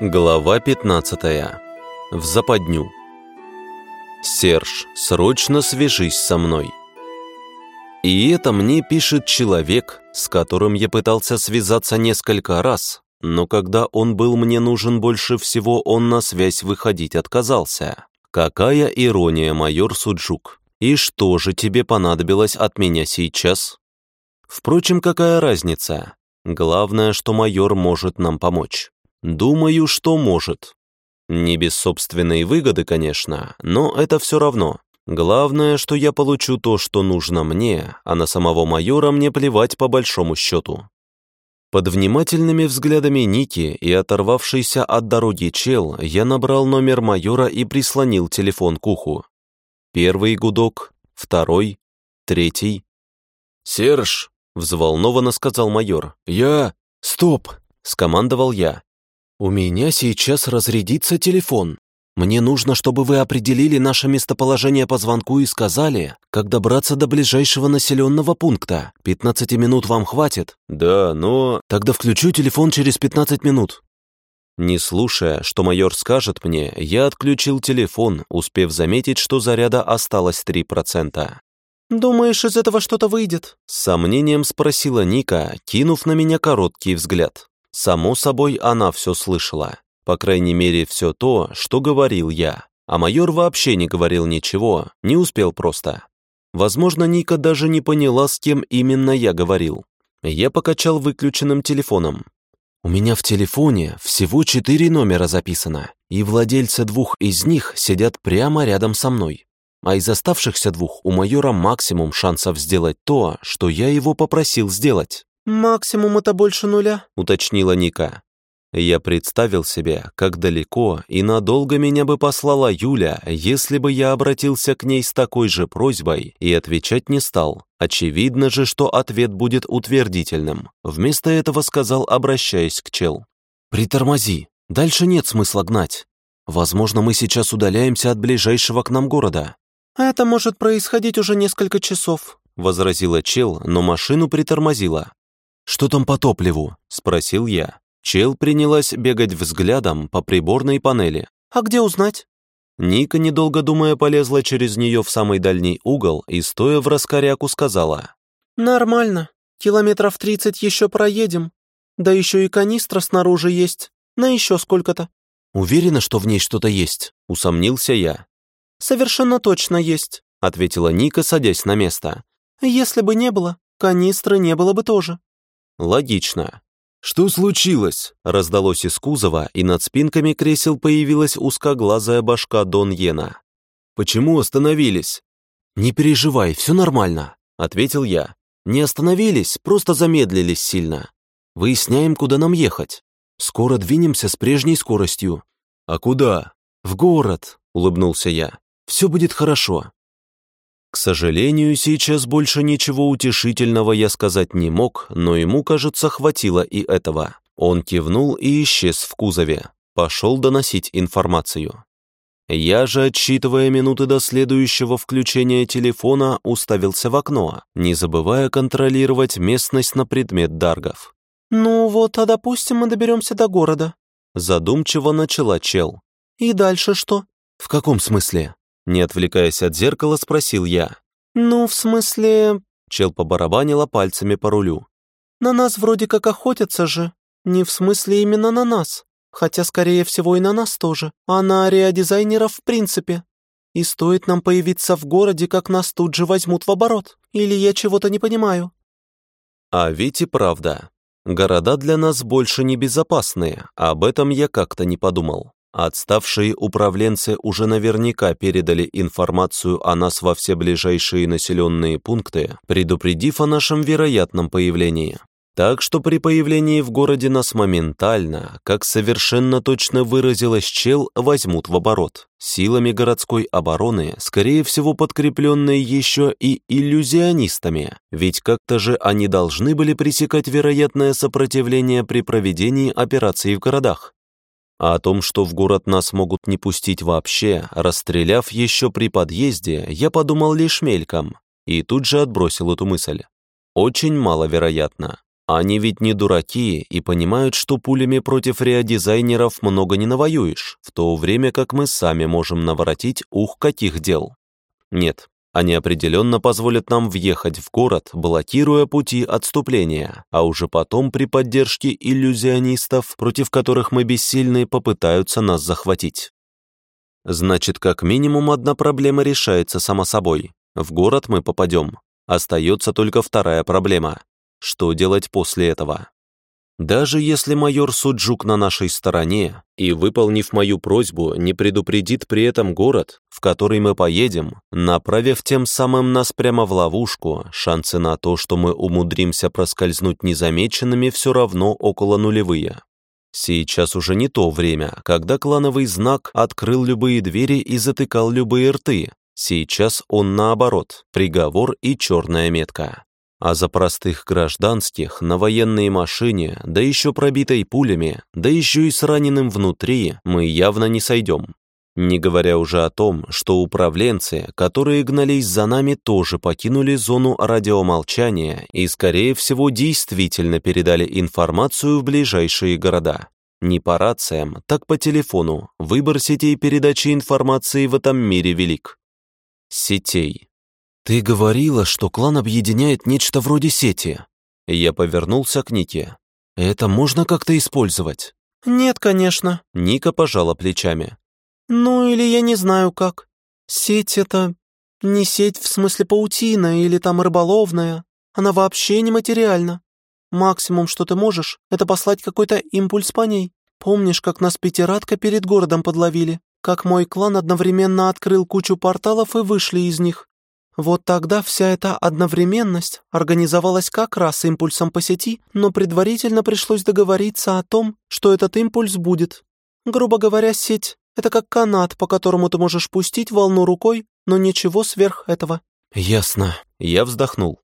Глава 15. В западню. «Серж, срочно свяжись со мной». И это мне пишет человек, с которым я пытался связаться несколько раз, но когда он был мне нужен больше всего, он на связь выходить отказался. Какая ирония, майор Суджук. И что же тебе понадобилось от меня сейчас? Впрочем, какая разница? Главное, что майор может нам помочь. Думаю, что может. Не без собственной выгоды, конечно, но это все равно. Главное, что я получу то, что нужно мне, а на самого майора мне плевать по большому счету. Под внимательными взглядами Ники и оторвавшийся от дороги чел, я набрал номер майора и прислонил телефон к уху. Первый гудок, второй, третий. «Серж!» — взволнованно сказал майор. «Я...» «Стоп!» — скомандовал я. «У меня сейчас разрядится телефон. Мне нужно, чтобы вы определили наше местоположение по звонку и сказали, как добраться до ближайшего населенного пункта. 15 минут вам хватит?» «Да, но...» «Тогда включу телефон через 15 минут». Не слушая, что майор скажет мне, я отключил телефон, успев заметить, что заряда осталось 3%. «Думаешь, из этого что-то выйдет?» С сомнением спросила Ника, кинув на меня короткий взгляд. Само собой, она все слышала. По крайней мере, все то, что говорил я. А майор вообще не говорил ничего, не успел просто. Возможно, Ника даже не поняла, с кем именно я говорил. Я покачал выключенным телефоном. У меня в телефоне всего четыре номера записано, и владельцы двух из них сидят прямо рядом со мной. А из оставшихся двух у майора максимум шансов сделать то, что я его попросил сделать. «Максимум это больше нуля», — уточнила Ника. Я представил себе, как далеко и надолго меня бы послала Юля, если бы я обратился к ней с такой же просьбой и отвечать не стал. Очевидно же, что ответ будет утвердительным. Вместо этого сказал, обращаясь к чел. «Притормози, дальше нет смысла гнать. Возможно, мы сейчас удаляемся от ближайшего к нам города». «Это может происходить уже несколько часов», — возразила чел, но машину притормозила. «Что там по топливу?» — спросил я. Чел принялась бегать взглядом по приборной панели. «А где узнать?» Ника, недолго думая, полезла через нее в самый дальний угол и, стоя в раскоряку, сказала. «Нормально. Километров тридцать еще проедем. Да еще и канистра снаружи есть. На еще сколько-то». «Уверена, что в ней что-то есть?» — усомнился я. «Совершенно точно есть», — ответила Ника, садясь на место. «Если бы не было, канистры не было бы тоже». Логично. «Что случилось?» — раздалось из кузова, и над спинками кресел появилась узкоглазая башка Дон Йена. «Почему остановились?» «Не переживай, все нормально», — ответил я. «Не остановились, просто замедлились сильно. Выясняем, куда нам ехать. Скоро двинемся с прежней скоростью». «А куда?» «В город», — улыбнулся я. «Все будет хорошо. К сожалению, сейчас больше ничего утешительного я сказать не мог, но ему, кажется, хватило и этого. Он кивнул и исчез в кузове. Пошел доносить информацию. Я же, отсчитывая минуты до следующего включения телефона, уставился в окно, не забывая контролировать местность на предмет даргов. «Ну вот, а допустим, мы доберемся до города», задумчиво начала чел. «И дальше что?» «В каком смысле?» Не отвлекаясь от зеркала, спросил я. «Ну, в смысле...» Чел побарабанила пальцами по рулю. «На нас вроде как охотятся же. Не в смысле именно на нас. Хотя, скорее всего, и на нас тоже. А на ариадизайнеров в принципе. И стоит нам появиться в городе, как нас тут же возьмут в оборот. Или я чего-то не понимаю». А ведь и правда. Города для нас больше не безопасные, об этом я как-то не подумал. Отставшие управленцы уже наверняка передали информацию о нас во все ближайшие населенные пункты, предупредив о нашем вероятном появлении. Так что при появлении в городе нас моментально, как совершенно точно выразилась чел, возьмут в оборот. Силами городской обороны, скорее всего подкрепленные еще и иллюзионистами, ведь как-то же они должны были пресекать вероятное сопротивление при проведении операций в городах. А о том, что в город нас могут не пустить вообще, расстреляв еще при подъезде, я подумал лишь мельком, и тут же отбросил эту мысль. Очень маловероятно. Они ведь не дураки и понимают, что пулями против реодизайнеров много не навоюешь, в то время как мы сами можем наворотить ух каких дел. Нет, они определенно позволят нам въехать в город, блокируя пути отступления, а уже потом при поддержке иллюзионистов, против которых мы бессильны, попытаются нас захватить. Значит, как минимум одна проблема решается сама собой. В город мы попадем. Остается только вторая проблема. Что делать после этого? Даже если майор Суджук на нашей стороне и, выполнив мою просьбу, не предупредит при этом город, в который мы поедем, направив тем самым нас прямо в ловушку, шансы на то, что мы умудримся проскользнуть незамеченными, все равно около нулевые. Сейчас уже не то время, когда клановый знак открыл любые двери и затыкал любые рты. Сейчас он наоборот, приговор и черная метка. А за простых гражданских на военной машине, да еще пробитой пулями, да еще и с раненым внутри, мы явно не сойдем. Не говоря уже о том, что управленцы, которые гнались за нами, тоже покинули зону радиомолчания и, скорее всего, действительно передали информацию в ближайшие города. Не по рациям, так по телефону. Выбор сетей передачи информации в этом мире велик. Сетей. «Ты говорила, что клан объединяет нечто вроде сети». Я повернулся к Нике. «Это можно как-то использовать?» «Нет, конечно». Ника пожала плечами. «Ну или я не знаю как. Сеть это... Не сеть в смысле паутина или там рыболовная. Она вообще не материальна. Максимум, что ты можешь, это послать какой-то импульс по ней. Помнишь, как нас пятиратка перед городом подловили? Как мой клан одновременно открыл кучу порталов и вышли из них? Вот тогда вся эта одновременность организовалась как раз импульсом по сети, но предварительно пришлось договориться о том, что этот импульс будет. Грубо говоря, сеть — это как канат, по которому ты можешь пустить волну рукой, но ничего сверх этого. Ясно. Я вздохнул.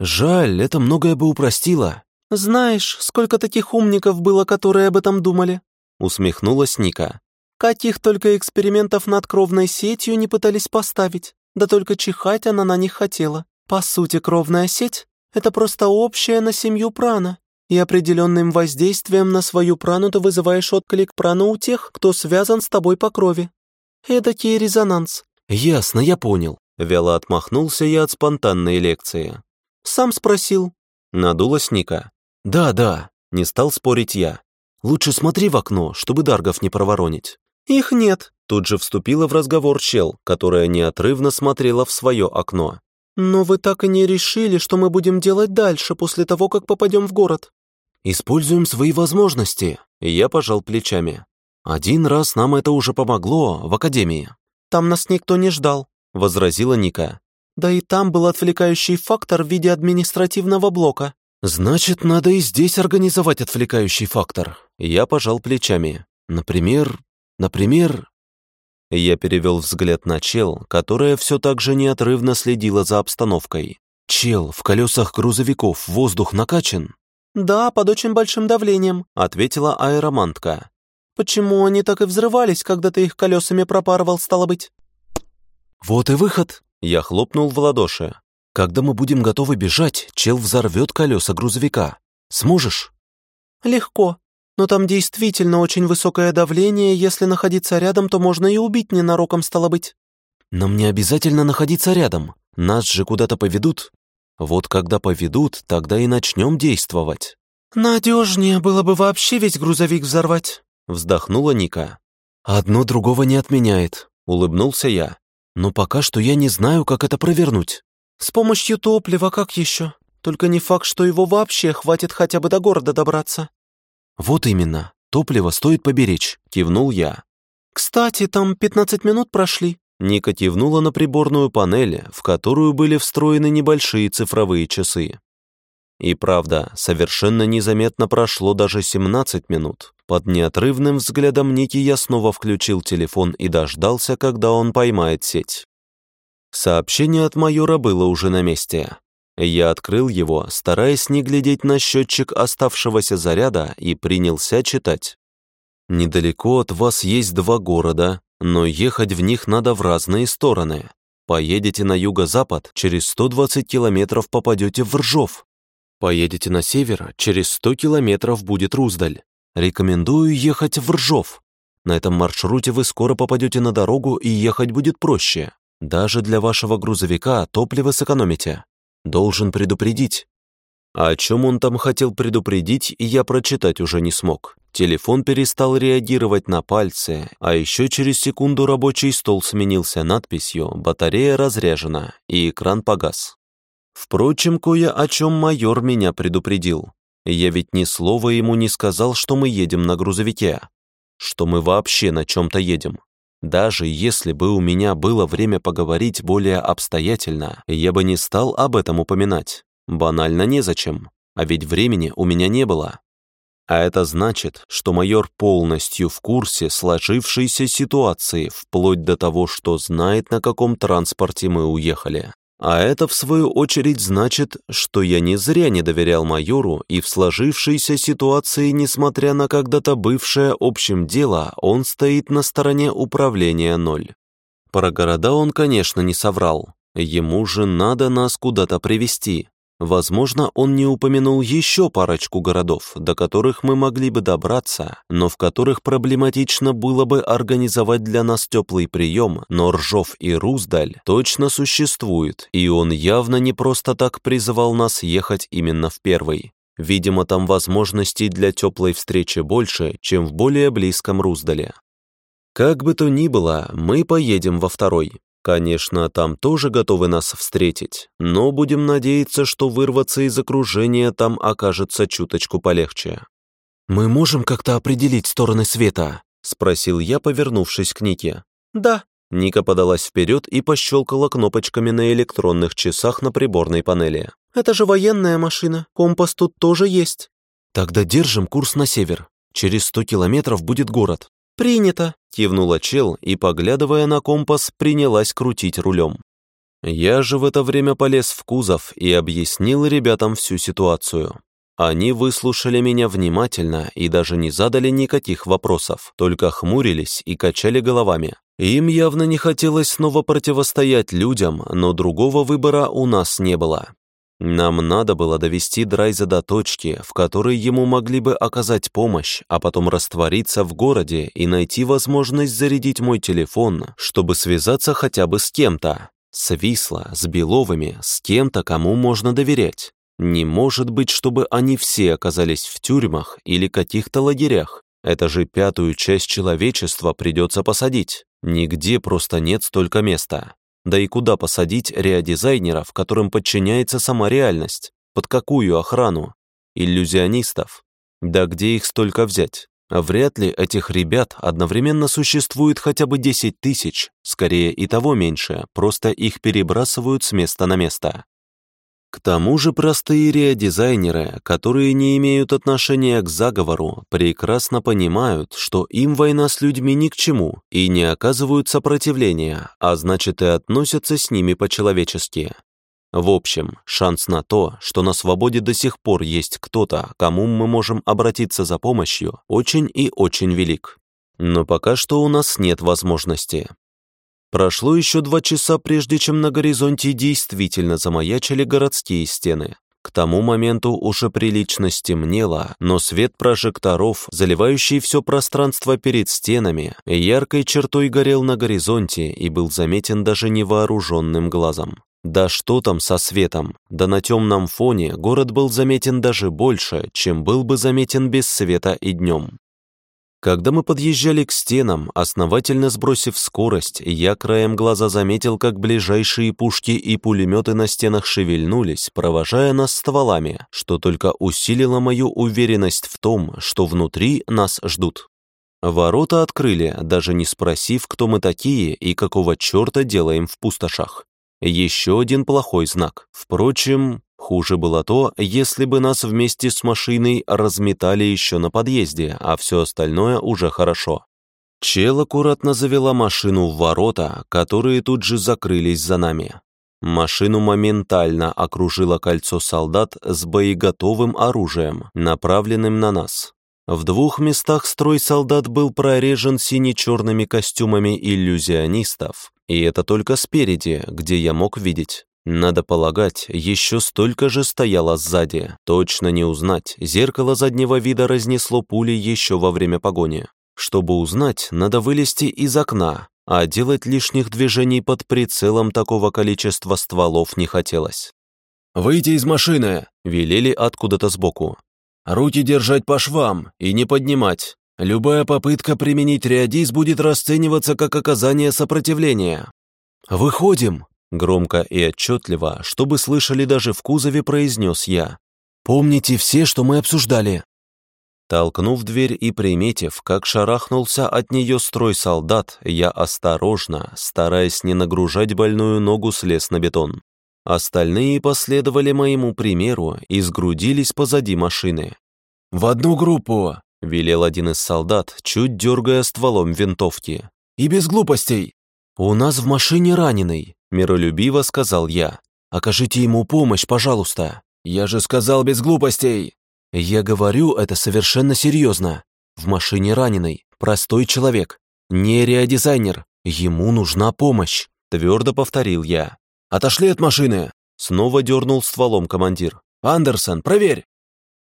Жаль, это многое бы упростило. Знаешь, сколько таких умников было, которые об этом думали? Усмехнулась Ника. Каких только экспериментов над кровной сетью не пытались поставить. Да только чихать она на них хотела. По сути, кровная сеть — это просто общая на семью прана. И определенным воздействием на свою прану ты вызываешь отклик прана у тех, кто связан с тобой по крови. Эдакий резонанс. Ясно, я понял. Вяло отмахнулся я от спонтанной лекции. Сам спросил. Надулась Ника. Да, да, не стал спорить я. Лучше смотри в окно, чтобы даргов не проворонить. Их нет, Тут же вступила в разговор Чел, которая неотрывно смотрела в свое окно. «Но вы так и не решили, что мы будем делать дальше, после того, как попадем в город?» «Используем свои возможности», — я пожал плечами. «Один раз нам это уже помогло в академии». «Там нас никто не ждал», — возразила Ника. «Да и там был отвлекающий фактор в виде административного блока». «Значит, надо и здесь организовать отвлекающий фактор». Я пожал плечами. «Например... Например...» Я перевел взгляд на Чел, которая все так же неотрывно следила за обстановкой. «Чел, в колесах грузовиков воздух накачан?» «Да, под очень большим давлением», — ответила аэромантка. «Почему они так и взрывались, когда ты их колесами пропарывал, стало быть?» «Вот и выход!» — я хлопнул в ладоши. «Когда мы будем готовы бежать, чел взорвет колеса грузовика. Сможешь?» «Легко», но там действительно очень высокое давление, если находиться рядом, то можно и убить ненароком, стало быть». «Нам не обязательно находиться рядом. Нас же куда-то поведут. Вот когда поведут, тогда и начнем действовать». «Надежнее было бы вообще весь грузовик взорвать», — вздохнула Ника. «Одно другого не отменяет», — улыбнулся я. «Но пока что я не знаю, как это провернуть». «С помощью топлива как еще? Только не факт, что его вообще хватит хотя бы до города добраться». «Вот именно. Топливо стоит поберечь», — кивнул я. «Кстати, там 15 минут прошли». Ника кивнула на приборную панель, в которую были встроены небольшие цифровые часы. И правда, совершенно незаметно прошло даже 17 минут. Под неотрывным взглядом Ники я снова включил телефон и дождался, когда он поймает сеть. Сообщение от майора было уже на месте. Я открыл его, стараясь не глядеть на счетчик оставшегося заряда, и принялся читать. «Недалеко от вас есть два города, но ехать в них надо в разные стороны. Поедете на юго-запад, через 120 километров попадете в Ржов. Поедете на север, через 100 километров будет Руздаль. Рекомендую ехать в Ржов. На этом маршруте вы скоро попадете на дорогу и ехать будет проще. Даже для вашего грузовика топливо сэкономите. Должен предупредить. А о чем он там хотел предупредить, я прочитать уже не смог. Телефон перестал реагировать на пальцы, а еще через секунду рабочий стол сменился надписью «Батарея разряжена» и экран погас. Впрочем, кое о чем майор меня предупредил. Я ведь ни слова ему не сказал, что мы едем на грузовике, что мы вообще на чем-то едем. Даже если бы у меня было время поговорить более обстоятельно, я бы не стал об этом упоминать. Банально незачем, а ведь времени у меня не было. А это значит, что майор полностью в курсе сложившейся ситуации, вплоть до того, что знает, на каком транспорте мы уехали. А это, в свою очередь, значит, что я не зря не доверял майору, и в сложившейся ситуации, несмотря на когда-то бывшее общим дело, он стоит на стороне управления ноль. Про города он, конечно, не соврал. Ему же надо нас куда-то привести. Возможно, он не упомянул еще парочку городов, до которых мы могли бы добраться, но в которых проблематично было бы организовать для нас теплый прием, но Ржов и Руздаль точно существуют, и он явно не просто так призывал нас ехать именно в первый. Видимо, там возможностей для теплой встречи больше, чем в более близком Руздале. Как бы то ни было, мы поедем во второй. Конечно, там тоже готовы нас встретить, но будем надеяться, что вырваться из окружения там окажется чуточку полегче. «Мы можем как-то определить стороны света?» — спросил я, повернувшись к Нике. «Да». Ника подалась вперед и пощелкала кнопочками на электронных часах на приборной панели. «Это же военная машина, компас тут тоже есть». «Тогда держим курс на север. Через сто километров будет город. «Принято», — кивнула чел и, поглядывая на компас, принялась крутить рулем. Я же в это время полез в кузов и объяснил ребятам всю ситуацию. Они выслушали меня внимательно и даже не задали никаких вопросов, только хмурились и качали головами. Им явно не хотелось снова противостоять людям, но другого выбора у нас не было. Нам надо было довести Драйза до точки, в которой ему могли бы оказать помощь, а потом раствориться в городе и найти возможность зарядить мой телефон, чтобы связаться хотя бы с кем-то. С Висла, с Беловыми, с кем-то, кому можно доверять. Не может быть, чтобы они все оказались в тюрьмах или каких-то лагерях. Это же пятую часть человечества придется посадить. Нигде просто нет столько места. Да и куда посадить реодизайнеров, которым подчиняется сама реальность? Под какую охрану? Иллюзионистов? Да где их столько взять? Вряд ли этих ребят одновременно существует хотя бы 10 тысяч, скорее и того меньше, просто их перебрасывают с места на место. К тому же простые реодизайнеры, которые не имеют отношения к заговору, прекрасно понимают, что им война с людьми ни к чему и не оказывают сопротивления, а значит и относятся с ними по-человечески. В общем, шанс на то, что на свободе до сих пор есть кто-то, кому мы можем обратиться за помощью, очень и очень велик. Но пока что у нас нет возможности. Прошло еще два часа, прежде чем на горизонте действительно замаячили городские стены. К тому моменту уже прилично стемнело, но свет прожекторов, заливающий все пространство перед стенами, яркой чертой горел на горизонте и был заметен даже невооруженным глазом. Да что там со светом? Да на темном фоне город был заметен даже больше, чем был бы заметен без света и днем. Когда мы подъезжали к стенам, основательно сбросив скорость, я краем глаза заметил, как ближайшие пушки и пулеметы на стенах шевельнулись, провожая нас стволами, что только усилило мою уверенность в том, что внутри нас ждут. Ворота открыли, даже не спросив, кто мы такие и какого черта делаем в пустошах. Еще один плохой знак. Впрочем, Хуже было то, если бы нас вместе с машиной разметали еще на подъезде, а все остальное уже хорошо. Чел аккуратно завела машину в ворота, которые тут же закрылись за нами. Машину моментально окружило кольцо солдат с боеготовым оружием, направленным на нас. В двух местах строй солдат был прорежен сине-черными костюмами иллюзионистов, и это только спереди, где я мог видеть. Надо полагать, еще столько же стояло сзади. Точно не узнать, зеркало заднего вида разнесло пули еще во время погони. Чтобы узнать, надо вылезти из окна, а делать лишних движений под прицелом такого количества стволов не хотелось. «Выйти из машины!» — велели откуда-то сбоку. «Руки держать по швам и не поднимать. Любая попытка применить реодис будет расцениваться как оказание сопротивления». «Выходим!» Громко и отчетливо, чтобы слышали даже в кузове, произнес я. «Помните все, что мы обсуждали?» Толкнув дверь и приметив, как шарахнулся от нее строй солдат, я осторожно, стараясь не нагружать больную ногу, слез на бетон. Остальные последовали моему примеру и сгрудились позади машины. «В одну группу!» — велел один из солдат, чуть дергая стволом винтовки. «И без глупостей!» «У нас в машине раненый», — миролюбиво сказал я. «Окажите ему помощь, пожалуйста». «Я же сказал без глупостей». «Я говорю это совершенно серьезно. В машине раненый, простой человек, не реодизайнер. Ему нужна помощь», — твердо повторил я. «Отошли от машины!» — снова дернул стволом командир. «Андерсон, проверь!»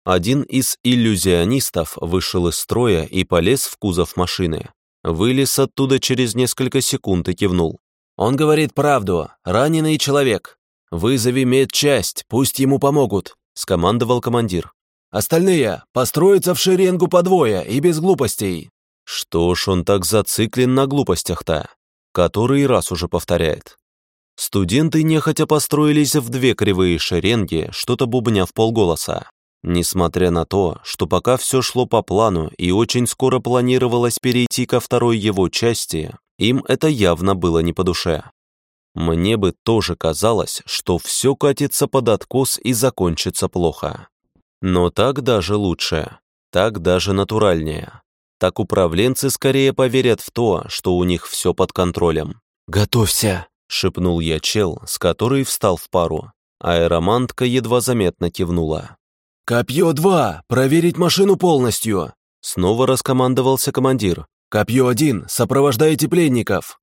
Один из иллюзионистов вышел из строя и полез в кузов машины. Вылез оттуда через несколько секунд и кивнул. «Он говорит правду. Раненый человек. Вызови медчасть, пусть ему помогут», — скомандовал командир. «Остальные построятся в шеренгу по двое и без глупостей». Что ж он так зациклен на глупостях-то? Который раз уже повторяет. Студенты нехотя построились в две кривые шеренги, что-то бубня в полголоса. Несмотря на то, что пока все шло по плану и очень скоро планировалось перейти ко второй его части, им это явно было не по душе. Мне бы тоже казалось, что все катится под откос и закончится плохо. Но так даже лучше, так даже натуральнее. Так управленцы скорее поверят в то, что у них все под контролем. «Готовься!» — шепнул я чел, с которой встал в пару. Аэромантка едва заметно кивнула. «Копье два! Проверить машину полностью!» Снова раскомандовался командир. «Копье один! Сопровождайте пленников!»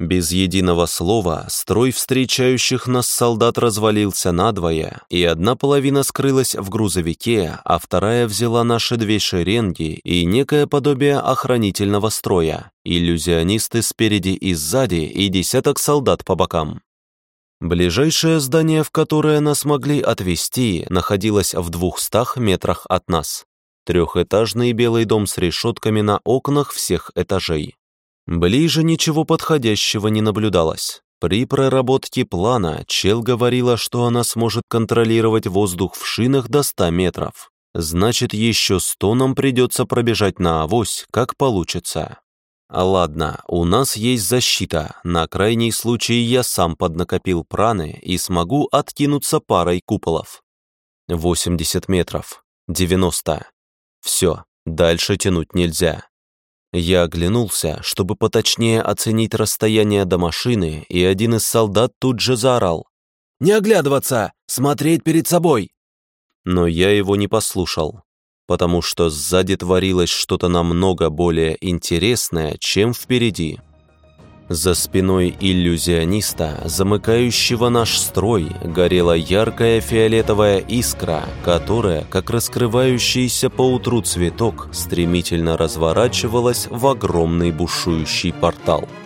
Без единого слова строй встречающих нас солдат развалился надвое, и одна половина скрылась в грузовике, а вторая взяла наши две шеренги и некое подобие охранительного строя, иллюзионисты спереди и сзади и десяток солдат по бокам. Ближайшее здание, в которое нас могли отвезти, находилось в двухстах метрах от нас. Трехэтажный белый дом с решетками на окнах всех этажей. Ближе ничего подходящего не наблюдалось. При проработке плана Чел говорила, что она сможет контролировать воздух в шинах до 100 метров. Значит, еще 100 нам придется пробежать на авось, как получится. Ладно, у нас есть защита. На крайний случай я сам поднакопил праны и смогу откинуться парой куполов. 80 метров. 90. Все, дальше тянуть нельзя. Я оглянулся, чтобы поточнее оценить расстояние до машины, и один из солдат тут же заорал. «Не оглядываться! Смотреть перед собой!» Но я его не послушал потому что сзади творилось что-то намного более интересное, чем впереди. За спиной иллюзиониста, замыкающего наш строй, горела яркая фиолетовая искра, которая, как раскрывающийся поутру цветок, стремительно разворачивалась в огромный бушующий портал –